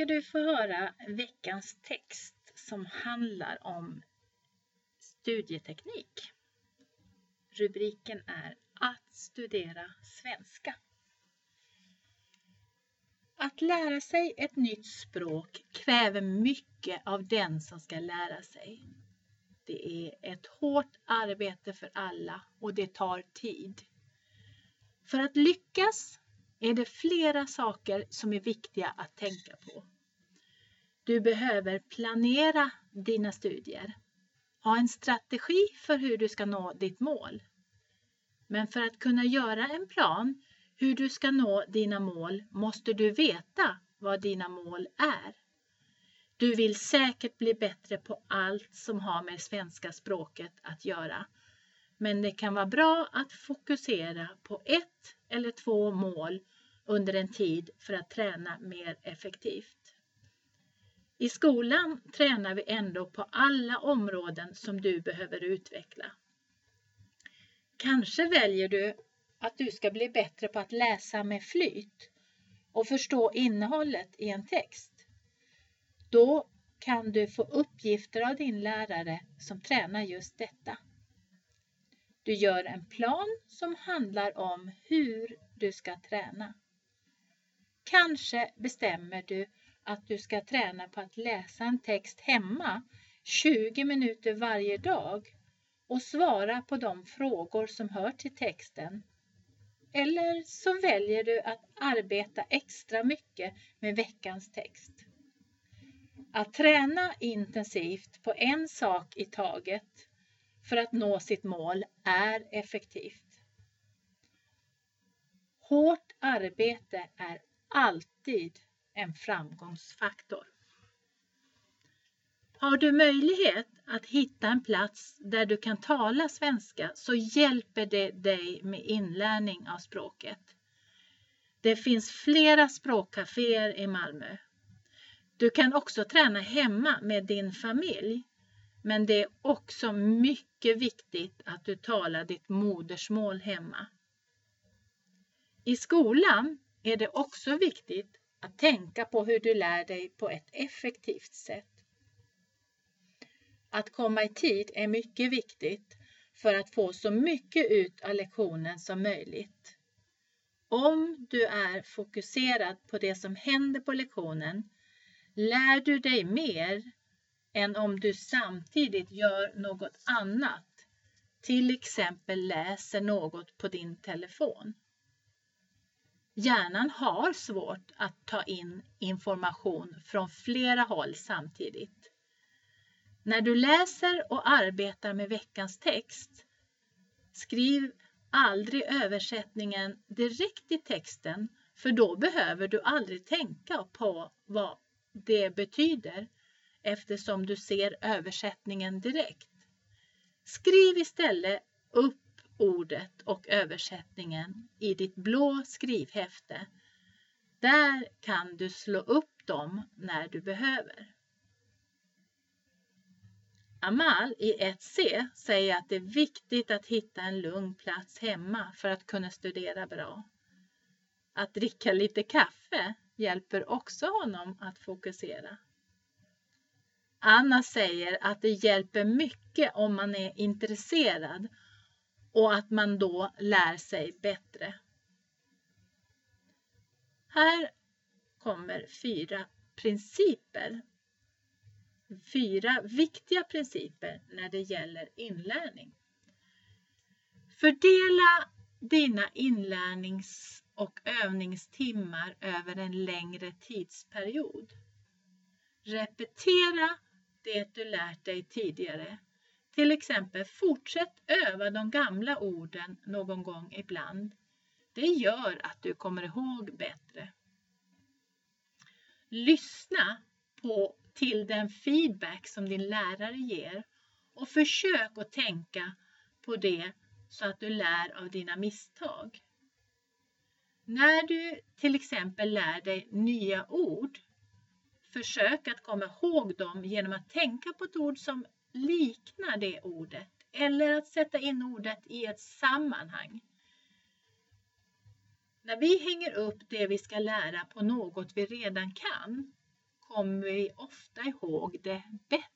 Nu ska du få höra veckans text som handlar om studieteknik. Rubriken är Att studera svenska. Att lära sig ett nytt språk kräver mycket av den som ska lära sig. Det är ett hårt arbete för alla och det tar tid. För att lyckas är det flera saker som är viktiga att tänka på. Du behöver planera dina studier. Ha en strategi för hur du ska nå ditt mål. Men för att kunna göra en plan hur du ska nå dina mål måste du veta vad dina mål är. Du vill säkert bli bättre på allt som har med svenska språket att göra. Men det kan vara bra att fokusera på ett eller två mål under en tid för att träna mer effektivt. I skolan tränar vi ändå på alla områden som du behöver utveckla. Kanske väljer du att du ska bli bättre på att läsa med flyt och förstå innehållet i en text. Då kan du få uppgifter av din lärare som tränar just detta. Du gör en plan som handlar om hur du ska träna. Kanske bestämmer du att du ska träna på att läsa en text hemma 20 minuter varje dag och svara på de frågor som hör till texten. Eller så väljer du att arbeta extra mycket med veckans text. Att träna intensivt på en sak i taget för att nå sitt mål är effektivt. Hårt arbete är alltid en framgångsfaktor. Har du möjlighet att hitta en plats där du kan tala svenska så hjälper det dig med inlärning av språket. Det finns flera språkcaféer i Malmö. Du kan också träna hemma med din familj. Men det är också mycket viktigt att du talar ditt modersmål hemma. I skolan är det också viktigt att tänka på hur du lär dig på ett effektivt sätt. Att komma i tid är mycket viktigt för att få så mycket ut av lektionen som möjligt. Om du är fokuserad på det som händer på lektionen lär du dig mer än om du samtidigt gör något annat, till exempel läser något på din telefon. Hjärnan har svårt att ta in information från flera håll samtidigt. När du läser och arbetar med veckans text, skriv aldrig översättningen direkt i texten för då behöver du aldrig tänka på vad det betyder eftersom du ser översättningen direkt. Skriv istället upp ordet och översättningen i ditt blå skrivhäfte. Där kan du slå upp dem när du behöver. Amal i 1C säger att det är viktigt att hitta en lugn plats hemma för att kunna studera bra. Att dricka lite kaffe hjälper också honom att fokusera. Anna säger att det hjälper mycket om man är intresserad och att man då lär sig bättre. Här kommer fyra principer. Fyra viktiga principer när det gäller inlärning. Fördela dina inlärnings och övningstimmar över en längre tidsperiod. Repetera det du lärt dig tidigare till exempel, fortsätt öva de gamla orden någon gång ibland. Det gör att du kommer ihåg bättre. Lyssna på, till den feedback som din lärare ger och försök att tänka på det så att du lär av dina misstag. När du till exempel lär dig nya ord, försök att komma ihåg dem genom att tänka på ett ord som liknar det ordet eller att sätta in ordet i ett sammanhang. När vi hänger upp det vi ska lära på något vi redan kan kommer vi ofta ihåg det bättre.